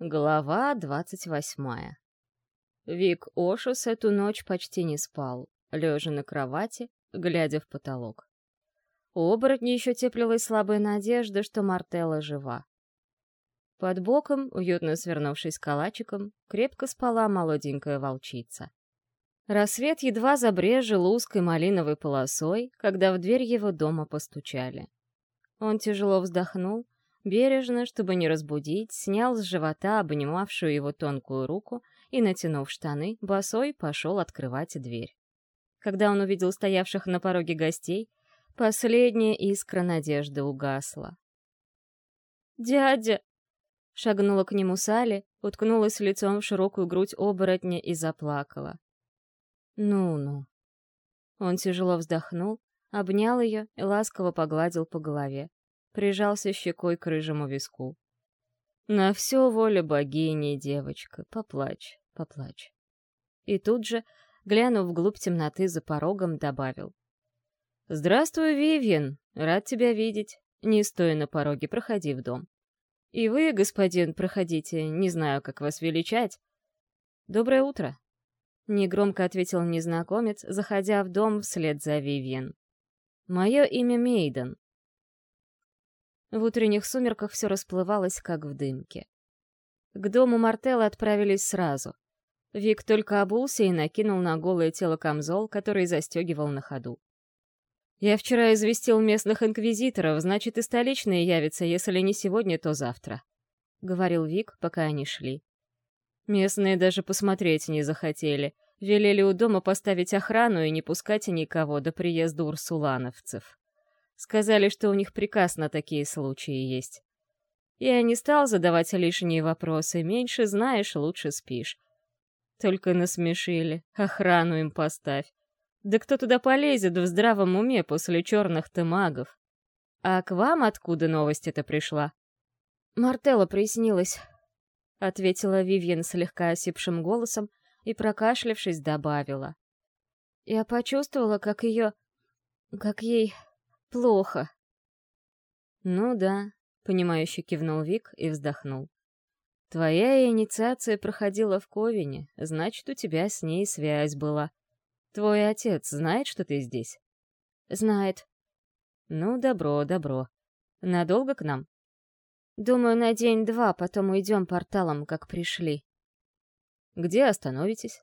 Глава двадцать восьмая. Вик Ошус эту ночь почти не спал, лежа на кровати, глядя в потолок. У оборотня еще теплилась слабая надежда, что Мартелла жива. Под боком, уютно свернувшись калачиком, крепко спала молоденькая волчица. Рассвет едва забрежил узкой малиновой полосой, когда в дверь его дома постучали. Он тяжело вздохнул, Бережно, чтобы не разбудить, снял с живота обнимавшую его тонкую руку и, натянув штаны, босой пошел открывать дверь. Когда он увидел стоявших на пороге гостей, последняя искра надежды угасла. «Дядя!» — шагнула к нему Салли, уткнулась лицом в широкую грудь оборотня и заплакала. «Ну-ну». Он тяжело вздохнул, обнял ее и ласково погладил по голове прижался щекой к рыжему виску. «На все воля богини, девочка, поплачь, поплачь». И тут же, глянув вглубь темноты за порогом, добавил. «Здравствуй, Вивьен, рад тебя видеть. Не стоя на пороге, проходи в дом. И вы, господин, проходите, не знаю, как вас величать. Доброе утро». Негромко ответил незнакомец, заходя в дом вслед за Вивьен. «Мое имя Мейден. В утренних сумерках все расплывалось, как в дымке. К дому Мартелла отправились сразу. Вик только обулся и накинул на голое тело камзол, который застегивал на ходу. «Я вчера известил местных инквизиторов, значит, и столичные явятся, если не сегодня, то завтра», — говорил Вик, пока они шли. Местные даже посмотреть не захотели, велели у дома поставить охрану и не пускать никого до приезда урсулановцев. Сказали, что у них приказ на такие случаи есть. Я не стал задавать лишние вопросы. Меньше знаешь, лучше спишь. Только насмешили. Охрану им поставь. Да кто туда полезет в здравом уме после черных-то магов? А к вам откуда новость эта пришла? Мартелла приснилась, — ответила Вивьен слегка осипшим голосом и, прокашлявшись, добавила. Я почувствовала, как ее... как ей Плохо. Ну да, понимающе кивнул Вик и вздохнул. Твоя инициация проходила в Ковине, значит, у тебя с ней связь была. Твой отец знает, что ты здесь? Знает. Ну, добро, добро. Надолго к нам? Думаю, на день-два, потом уйдем порталом, как пришли. Где остановитесь?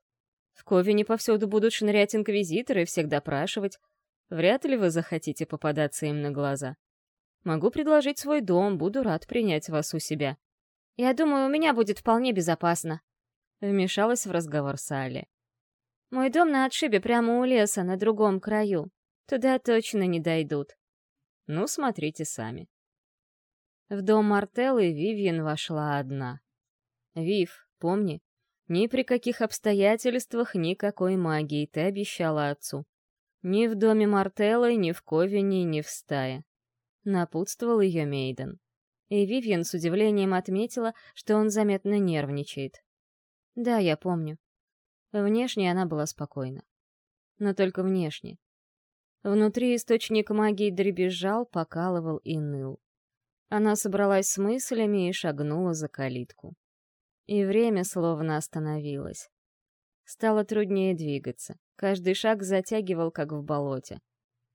В Ковине повсюду будут шнырять инквизиторы и всех допрашивать. Вряд ли вы захотите попадаться им на глаза. Могу предложить свой дом, буду рад принять вас у себя. Я думаю, у меня будет вполне безопасно. Вмешалась в разговор Салли. Мой дом на отшибе прямо у леса, на другом краю. Туда точно не дойдут. Ну, смотрите сами. В дом Мартеллы Вивьен вошла одна. «Вив, помни, ни при каких обстоятельствах никакой магии ты обещала отцу. Ни в доме Мартеллы, ни в Ковине, ни в стае. Напутствовал ее Мейден. И Вивьен с удивлением отметила, что он заметно нервничает. Да, я помню. Внешне она была спокойна. Но только внешне. Внутри источник магии дребезжал, покалывал и ныл. Она собралась с мыслями и шагнула за калитку. И время словно остановилось. Стало труднее двигаться. Каждый шаг затягивал, как в болоте.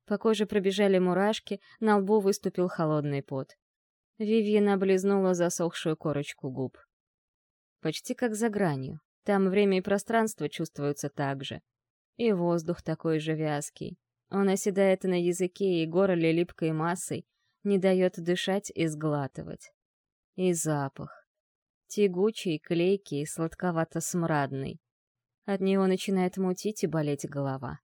По коже пробежали мурашки, на лбу выступил холодный пот. Вивьен облизнула засохшую корочку губ. Почти как за гранью. Там время и пространство чувствуются так же. И воздух такой же вязкий. Он оседает на языке и горле липкой массой, не дает дышать и сглатывать. И запах. Тягучий, клейкий, сладковато-смрадный. От него начинает мутить и болеть голова.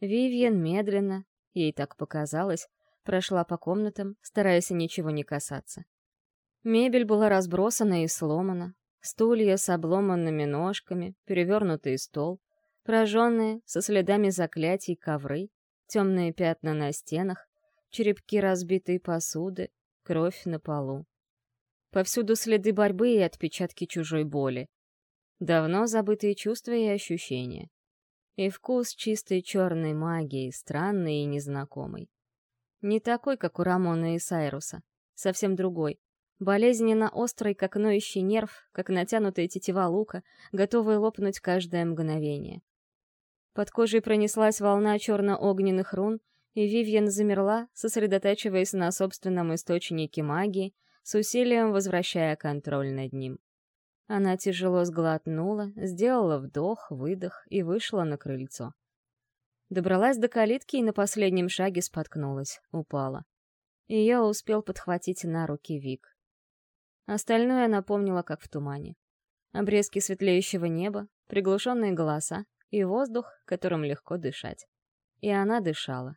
Вивьен медленно, ей так показалось, прошла по комнатам, стараясь ничего не касаться. Мебель была разбросана и сломана, стулья с обломанными ножками, перевернутый стол, прожженные, со следами заклятий ковры, темные пятна на стенах, черепки разбитой посуды, кровь на полу. Повсюду следы борьбы и отпечатки чужой боли. Давно забытые чувства и ощущения. И вкус чистой черной магии, странный и незнакомый. Не такой, как у Рамона и Сайруса. Совсем другой. болезненно острый, как ноющий нерв, как натянутая тетива лука, готовый лопнуть каждое мгновение. Под кожей пронеслась волна черно-огненных рун, и Вивьен замерла, сосредотачиваясь на собственном источнике магии, с усилием возвращая контроль над ним. Она тяжело сглотнула, сделала вдох, выдох и вышла на крыльцо. Добралась до калитки и на последнем шаге споткнулась, упала. Ее успел подхватить на руки Вик. Остальное она помнила, как в тумане. Обрезки светлеющего неба, приглушенные голоса и воздух, которым легко дышать. И она дышала.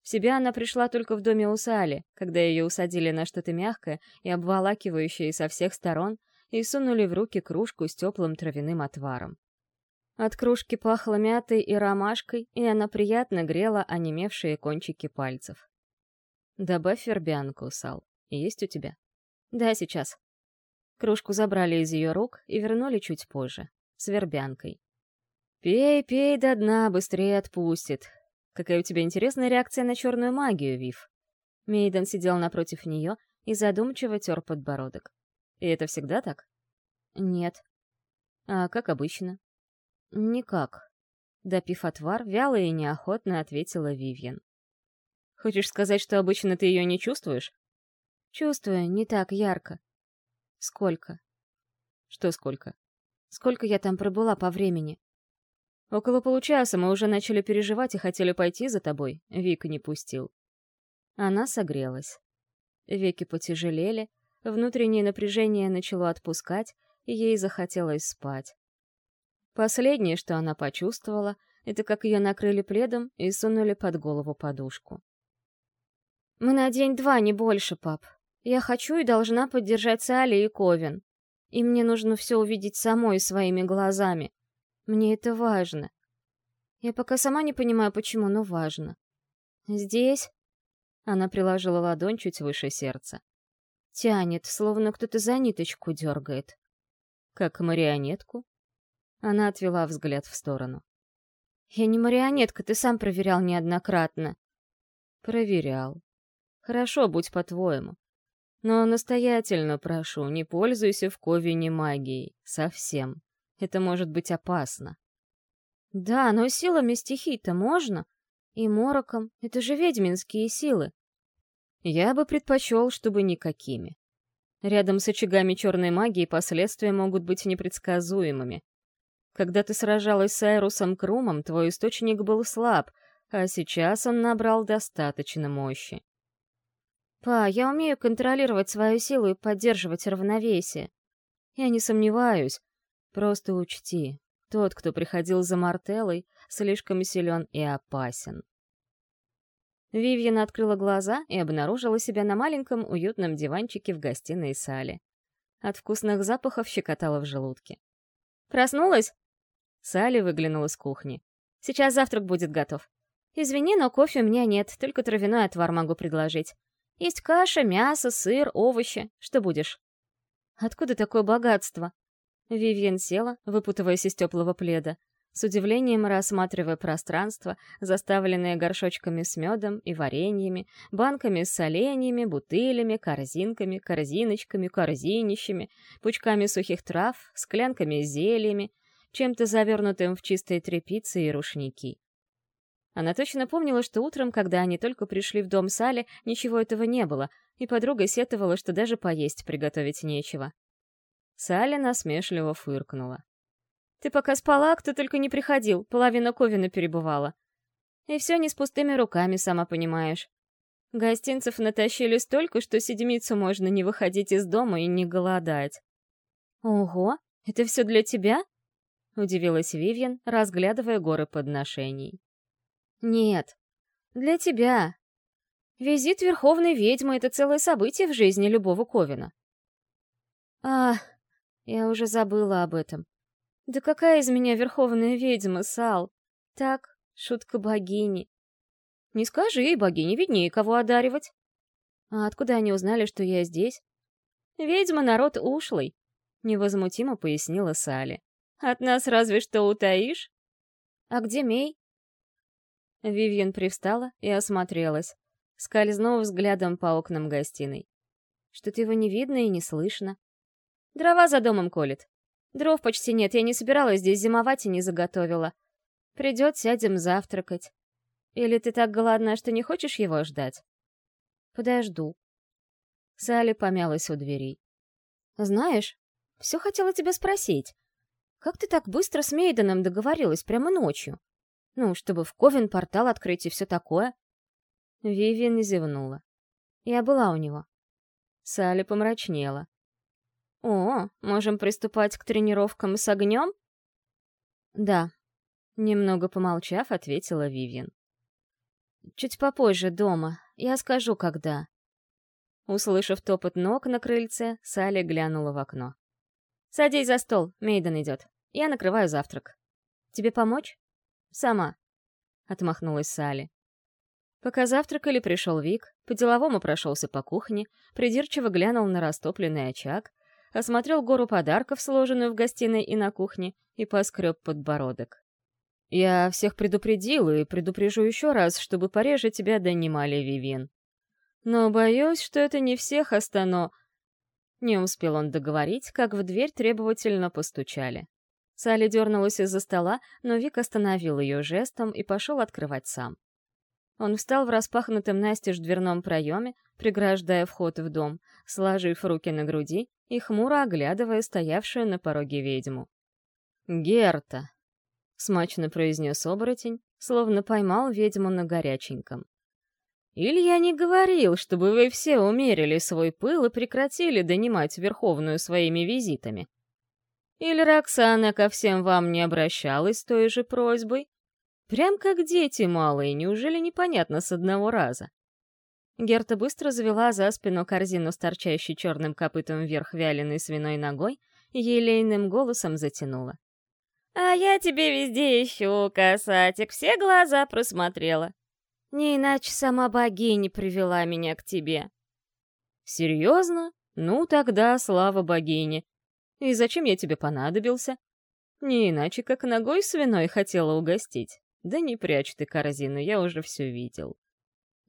В себя она пришла только в доме у Сали, когда ее усадили на что-то мягкое и обволакивающее со всех сторон, и сунули в руки кружку с теплым травяным отваром. От кружки пахло мятой и ромашкой, и она приятно грела онемевшие кончики пальцев. «Добавь вербянку, Сал. Есть у тебя?» «Да, сейчас». Кружку забрали из ее рук и вернули чуть позже, с вербянкой. «Пей, пей до дна, быстрее отпустит. Какая у тебя интересная реакция на черную магию, Вив?» Мейден сидел напротив нее и задумчиво тер подбородок. «И это всегда так?» «Нет». «А как обычно?» «Никак». Допив отвар, вяло и неохотно ответила Вивьен. «Хочешь сказать, что обычно ты ее не чувствуешь?» «Чувствую, не так ярко». «Сколько?» «Что сколько?» «Сколько я там пробыла по времени?» «Около получаса мы уже начали переживать и хотели пойти за тобой. Вик не пустил». Она согрелась. Веки потяжелели, внутреннее напряжение начало отпускать, и ей захотелось спать. Последнее, что она почувствовала, это как ее накрыли пледом и сунули под голову подушку. «Мы на день-два, не больше, пап. Я хочу и должна поддержать Салли и Ковен. И мне нужно все увидеть самой своими глазами. Мне это важно. Я пока сама не понимаю, почему, но важно. Здесь...» Она приложила ладонь чуть выше сердца. Тянет, словно кто-то за ниточку дергает. Как марионетку? Она отвела взгляд в сторону. «Я не марионетка, ты сам проверял неоднократно». «Проверял. Хорошо, будь по-твоему. Но настоятельно прошу, не пользуйся в Ковине магией. Совсем. Это может быть опасно». «Да, но силами стихий-то можно. И мороком. Это же ведьминские силы». «Я бы предпочел, чтобы никакими. Рядом с очагами черной магии последствия могут быть непредсказуемыми. Когда ты сражалась с Айрусом Крумом, твой источник был слаб, а сейчас он набрал достаточно мощи. «Па, я умею контролировать свою силу и поддерживать равновесие. Я не сомневаюсь. Просто учти, тот, кто приходил за Мартеллой, слишком силен и опасен». Вивьен открыла глаза и обнаружила себя на маленьком уютном диванчике в гостиной сале. От вкусных запахов щекотала в желудке. «Проснулась?» Салли выглянула с кухни. «Сейчас завтрак будет готов. Извини, но кофе у меня нет, только травяной отвар могу предложить. Есть каша, мясо, сыр, овощи. Что будешь?» «Откуда такое богатство?» Вивьен села, выпутываясь из теплого пледа, с удивлением рассматривая пространство, заставленное горшочками с медом и вареньями, банками с соленьями, бутылями, корзинками, корзиночками, корзинищами, пучками сухих трав, склянками с зельями, чем-то завернутым в чистые тряпицы и рушники. Она точно помнила, что утром, когда они только пришли в дом Сали, ничего этого не было, и подруга сетовала, что даже поесть приготовить нечего. Салли насмешливо фыркнула. «Ты пока спала, кто только не приходил, половина Ковина перебывала. И все не с пустыми руками, сама понимаешь. Гостинцев натащили столько, что седмицу можно не выходить из дома и не голодать». «Ого, это все для тебя?» — удивилась Вивьен, разглядывая горы подношений. «Нет, для тебя. Визит Верховной Ведьмы — это целое событие в жизни любого Ковина». «А, я уже забыла об этом. Да какая из меня Верховная Ведьма, Сал? Так, шутка богини. Не скажи, ей богине виднее, кого одаривать. А откуда они узнали, что я здесь? Ведьма — народ ушлый», — невозмутимо пояснила Салли. От нас разве что утаишь? А где Мей? Вивьен привстала и осмотрелась, скользнув взглядом по окнам гостиной. Что-то его не видно и не слышно. Дрова за домом колет. Дров почти нет, я не собиралась здесь зимовать и не заготовила. Придет, сядем завтракать. Или ты так голодна, что не хочешь его ждать? Подожду. Салли помялась у дверей. Знаешь, все хотела тебя спросить. Как ты так быстро с Мейденом договорилась прямо ночью? Ну, чтобы в Ковен портал открыть и все такое. Вивиан зевнула. Я была у него. Салли помрачнела. «О, можем приступать к тренировкам с огнем?» «Да», — немного помолчав, ответила Вивиан. «Чуть попозже дома. Я скажу, когда». Услышав топот ног на крыльце, Салли глянула в окно. «Садись за стол, Мейден идет. Я накрываю завтрак. Тебе помочь?» «Сама», — отмахнулась Салли. Пока завтракали, пришел Вик, по-деловому прошелся по кухне, придирчиво глянул на растопленный очаг, осмотрел гору подарков, сложенную в гостиной и на кухне, и поскреб подбородок. «Я всех предупредил и предупрежу еще раз, чтобы пореже тебя донимали, Вивин. Но боюсь, что это не всех остано...» Не успел он договорить, как в дверь требовательно постучали. Салли дернулась из-за стола, но Вик остановил ее жестом и пошел открывать сам. Он встал в распахнутом настежь дверном проеме, преграждая вход в дом, сложив руки на груди и хмуро оглядывая стоявшую на пороге ведьму. «Герта!» — смачно произнес оборотень, словно поймал ведьму на горяченьком. «Или я не говорил, чтобы вы все умерили свой пыл и прекратили донимать Верховную своими визитами? Или Роксана ко всем вам не обращалась с той же просьбой? Прям как дети малые, неужели непонятно с одного раза? Герта быстро завела за спину корзину с торчащей черным копытом вверх вяленой свиной ногой и елейным голосом затянула. «А я тебе везде ищу, касатик, все глаза просмотрела. Не иначе сама богиня привела меня к тебе». «Серьезно? Ну тогда слава богине. И зачем я тебе понадобился? Не иначе, как ногой свиной хотела угостить. Да не прячь ты корзину, я уже все видел.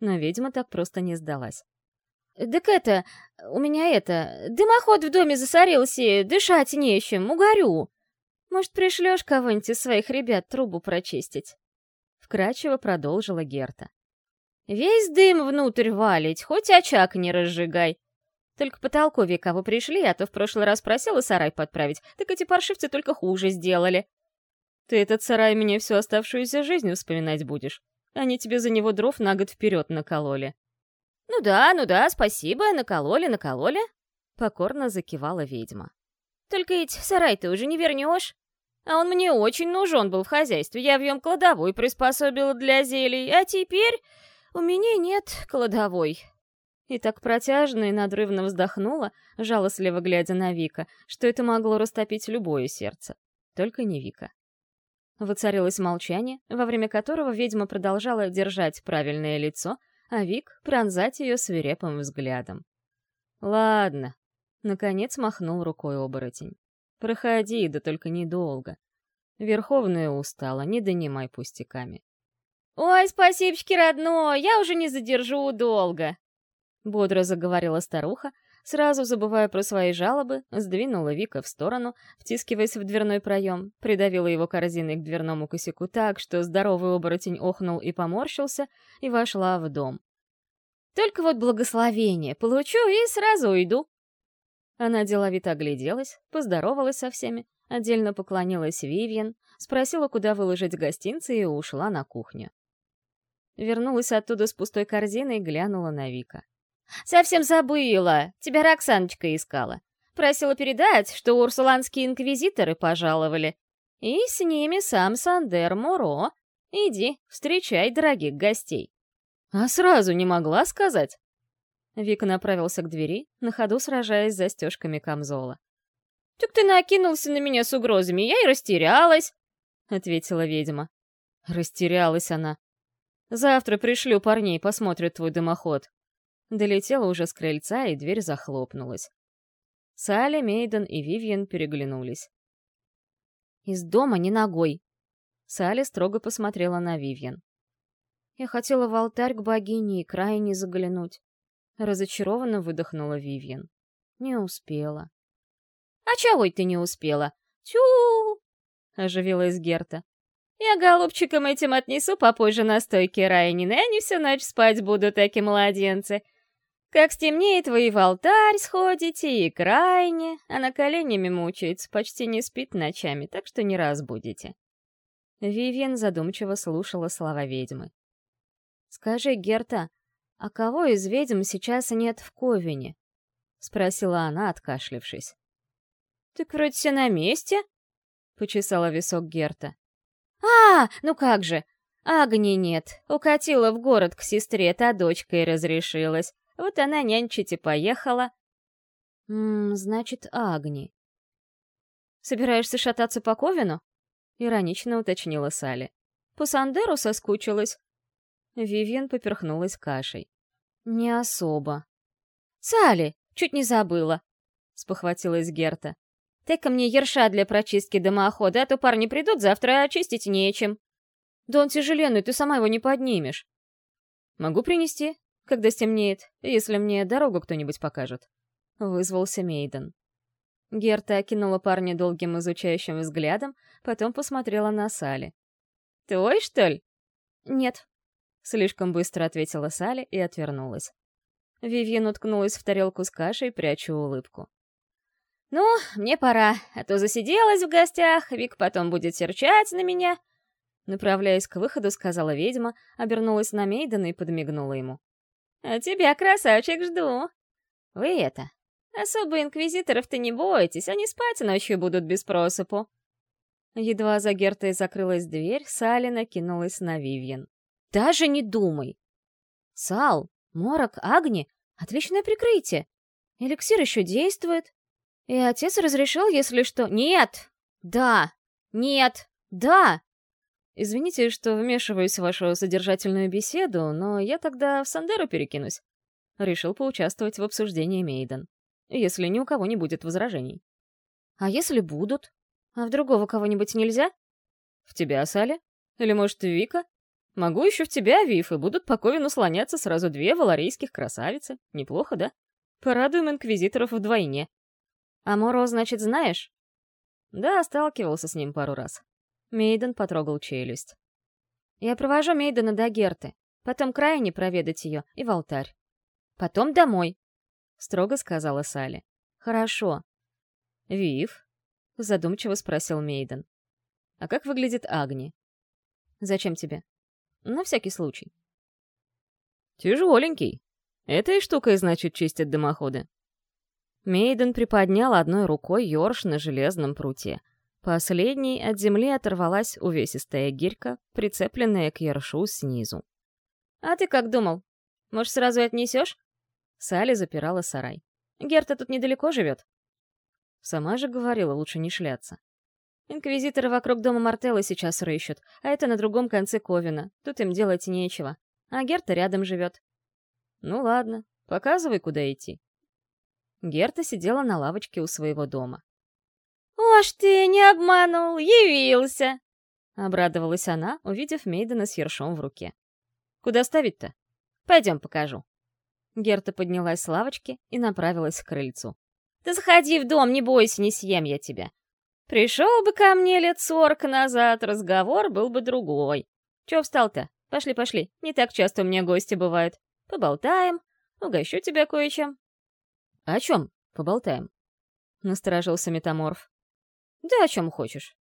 Но ведьма так просто не сдалась. «Так это, у меня это, дымоход в доме засорился, дышать нечем, угорю. Может, пришлешь кого-нибудь из своих ребят трубу прочистить?» Вкрадчиво продолжила Герта. «Весь дым внутрь валить, хоть очаг не разжигай. Только потолковее кого пришли, а то в прошлый раз просила сарай подправить, так эти паршивцы только хуже сделали. Ты этот сарай мне всю оставшуюся жизнь вспоминать будешь. Они тебе за него дров на год вперед накололи. Ну да, ну да, спасибо, накололи, накололи. Покорно закивала ведьма. Только ведь сарай ты уже не вернешь. А он мне очень нужен был в хозяйстве. Я в нем кладовой приспособила для зелий, а теперь у меня нет кладовой. И так протяжно и надрывно вздохнула, жалостливо глядя на Вика, что это могло растопить любое сердце. Только не Вика. Воцарилось молчание, во время которого ведьма продолжала держать правильное лицо, а Вик — пронзать ее свирепым взглядом. «Ладно», — наконец махнул рукой оборотень. «Проходи, да только недолго. Верховная устала, не донимай пустяками». «Ой, спасибочки, родной, я уже не задержу долго», — бодро заговорила старуха, Сразу забывая про свои жалобы, сдвинула Вика в сторону, втискиваясь в дверной проем, придавила его корзиной к дверному косяку так, что здоровый оборотень охнул и поморщился, и вошла в дом. «Только вот благословение получу и сразу уйду». Она деловито огляделась, поздоровалась со всеми, отдельно поклонилась Вивьен, спросила, куда выложить гостинцы, и ушла на кухню. Вернулась оттуда с пустой корзиной и глянула на Вика. «Совсем забыла. Тебя Роксаночка искала. Просила передать, что урсуланские инквизиторы пожаловали. И с ними сам Сандер Муро. Иди, встречай дорогих гостей». «А сразу не могла сказать?» Вика направился к двери, на ходу сражаясь с застежками камзола. «Так ты накинулся на меня с угрозами, я и растерялась», — ответила ведьма. Растерялась она. «Завтра пришлю парней, посмотрят твой дымоход. Долетела уже с крыльца, и дверь захлопнулась. Салли, Мейден и Вивьен переглянулись. «Из дома не ногой!» Салли строго посмотрела на Вивьен. «Я хотела в алтарь к богине и крайне заглянуть. — разочарованно выдохнула Вивьен. «Не успела». «А чего ты не успела? Тю!» — оживилась Герта. «Я голубчикам этим отнесу попозже на стойке Райнины, они всю ночь спать будут, такие младенцы. Как стемнеет, вы и в алтарь сходите, и крайне, а на коленями мучается, почти не спит ночами, так что не разбудите». Вивьен задумчиво слушала слова ведьмы. «Скажи, Герта, а кого из ведьм сейчас нет в Ковине?» — спросила она, откашлившись. «Так вроде все на месте», — почесала висок Герта. «А, ну как же! Агни нет. Укатила в город к сестре, та дочкой разрешилась. Вот она нянчить и поехала». «Ммм, значит, Агни». «Собираешься шататься по Ковину?» — иронично уточнила Салли. «По Сандеру соскучилась?» Вивьен поперхнулась кашей. «Не особо». «Салли, чуть не забыла!» — спохватилась Герта. «Ты-ка мне ерша для прочистки дымохода, а то парни придут завтра, а очистить нечем». «Да он тяжеленный, ты сама его не поднимешь». «Могу принести, когда стемнеет, если мне дорогу кто-нибудь покажет», — вызвался Мейден. Герта окинула парня долгим изучающим взглядом, потом посмотрела на Сали. «Твой, что ли?» «Нет», Слишком быстро ответила Салли и отвернулась. Вивьен уткнулась в тарелку с кашей, пряча улыбку. «Ну, мне пора, а то засиделась в гостях, Вик потом будет серчать на меня». Направляясь к выходу, сказала ведьма, обернулась на Мейдена и подмигнула ему. «А тебя, красавчик, жду. Вы это, особо инквизиторов-то не бойтесь, они спать ночью будут без просыпу». Едва за Гертой закрылась дверь, Салли накинулась на Вивьен. Даже не думай. Сал, Морок, Агни — отличное прикрытие. Эликсир еще действует. И отец разрешил, если что... Нет! Да! Нет! Да! Извините, что вмешиваюсь в вашу содержательную беседу, но я тогда в Сандеру перекинусь. Решил поучаствовать в обсуждении Мейден. Если ни у кого не будет возражений. А если будут? А в другого кого-нибудь нельзя? В тебя, Салли? Или, может, Вика? Могу еще в тебя, Вив, и будут по Ковину слоняться сразу две валарийских красавицы. Неплохо, да? Порадуем инквизиторов вдвойне. А Моро, значит, знаешь? Да, сталкивался с ним пару раз. Мейден потрогал челюсть. Я провожу Мейдена до Герты, потом крайне проведать ее и в алтарь. Потом домой, — строго сказала Салли. Хорошо. Вив? — задумчиво спросил Мейден. А как выглядит Агни? Зачем тебе? На всякий случай. Тяжеленький. Этой штукой, значит, чистят дымоходы. Мейден приподнял одной рукой ёрш на железном пруте. Последней от земли оторвалась увесистая гирька, прицепленная к ершу снизу. «А ты как думал? Может, сразу отнесешь?» Салли запирала сарай. «Герта тут недалеко живет?» Сама же говорила, лучше не шляться. Инквизиторы вокруг дома Мартелла сейчас рыщут, а это на другом конце Ковина. Тут им делать нечего. А Герта рядом живет. Ну ладно, показывай, куда идти. Герта сидела на лавочке у своего дома. «Ож ты, не обманул, явился!» Обрадовалась она, увидев Мейдена с ершом в руке. «Куда ставить-то? Пойдем покажу». Герта поднялась с лавочки и направилась к крыльцу. «Да заходи в дом, не бойся, не съем я тебя. Пришел бы ко мне лет сорок назад, разговор был бы другой. Чё встал-то? Пошли, пошли. Не так часто у меня гости бывают. Поболтаем. Угощу тебя кое-чем. О чем поболтаем? Насторожился метаморф. Да о чем хочешь.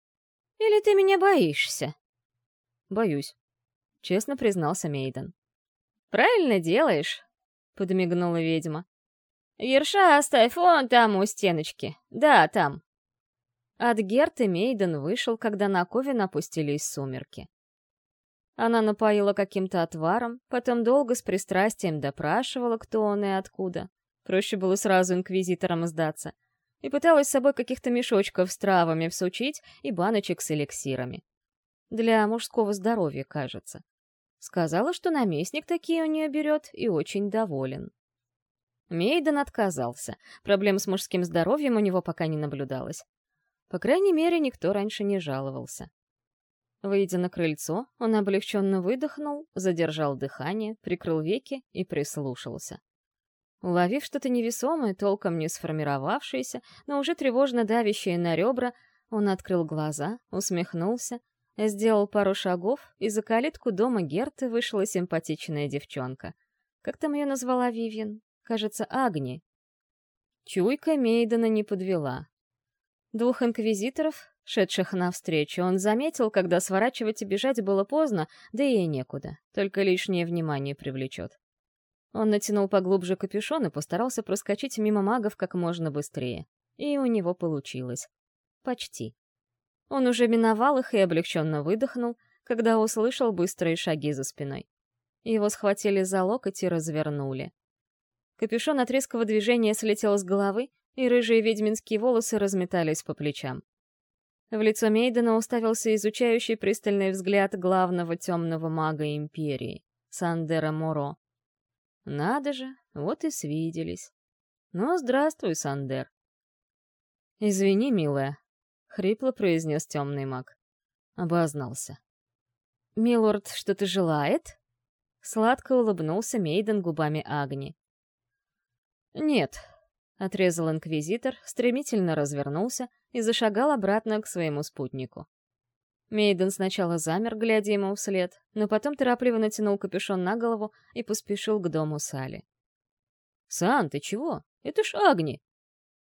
Или ты меня боишься? Боюсь. Честно признался Мейден. Правильно делаешь, подмигнула ведьма. Ерша оставь вон там у стеночки. Да, там. От Герты Мейден вышел, когда на Ковен опустились сумерки. Она напоила каким-то отваром, потом долго с пристрастием допрашивала, кто он и откуда. Проще было сразу инквизиторам сдаться. И пыталась с собой каких-то мешочков с травами всучить и баночек с эликсирами. Для мужского здоровья, кажется. Сказала, что наместник такие у нее берет и очень доволен. Мейден отказался. Проблем с мужским здоровьем у него пока не наблюдалось. По крайней мере, никто раньше не жаловался. Выйдя на крыльцо, он облегченно выдохнул, задержал дыхание, прикрыл веки и прислушался. Уловив что-то невесомое, толком не сформировавшееся, но уже тревожно давящее на ребра, он открыл глаза, усмехнулся, сделал пару шагов, и за калитку дома Герты вышла симпатичная девчонка. Как там ее назвала Вивьен? Кажется, Агни. Чуйка Мейдена не подвела. Двух инквизиторов, шедших навстречу, он заметил, когда сворачивать и бежать было поздно, да и некуда, только лишнее внимание привлечет. Он натянул поглубже капюшон и постарался проскочить мимо магов как можно быстрее. И у него получилось. Почти. Он уже миновал их и облегченно выдохнул, когда услышал быстрые шаги за спиной. Его схватили за локоть и развернули. Капюшон от резкого движения слетел с головы, и рыжие ведьминские волосы разметались по плечам. В лицо Мейдена уставился изучающий пристальный взгляд главного темного мага Империи, Сандера Моро. Надо же, вот и свиделись. Ну, здравствуй, Сандер. Извини, милая, — хрипло произнес темный маг. Обознался. «Милорд что-то желает?» Сладко улыбнулся Мейден губами Агни. «Нет», — отрезал инквизитор, стремительно развернулся и зашагал обратно к своему спутнику. Мейден сначала замер, глядя ему вслед, но потом торопливо натянул капюшон на голову и поспешил к дому Сали. «Сан, ты чего? Это ж Агни!»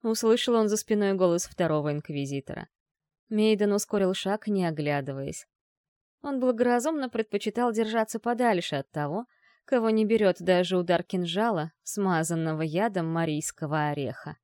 Услышал он за спиной голос второго инквизитора. Мейден ускорил шаг, не оглядываясь. Он благоразумно предпочитал держаться подальше от того, кого не берет даже удар кинжала, смазанного ядом марийского ореха.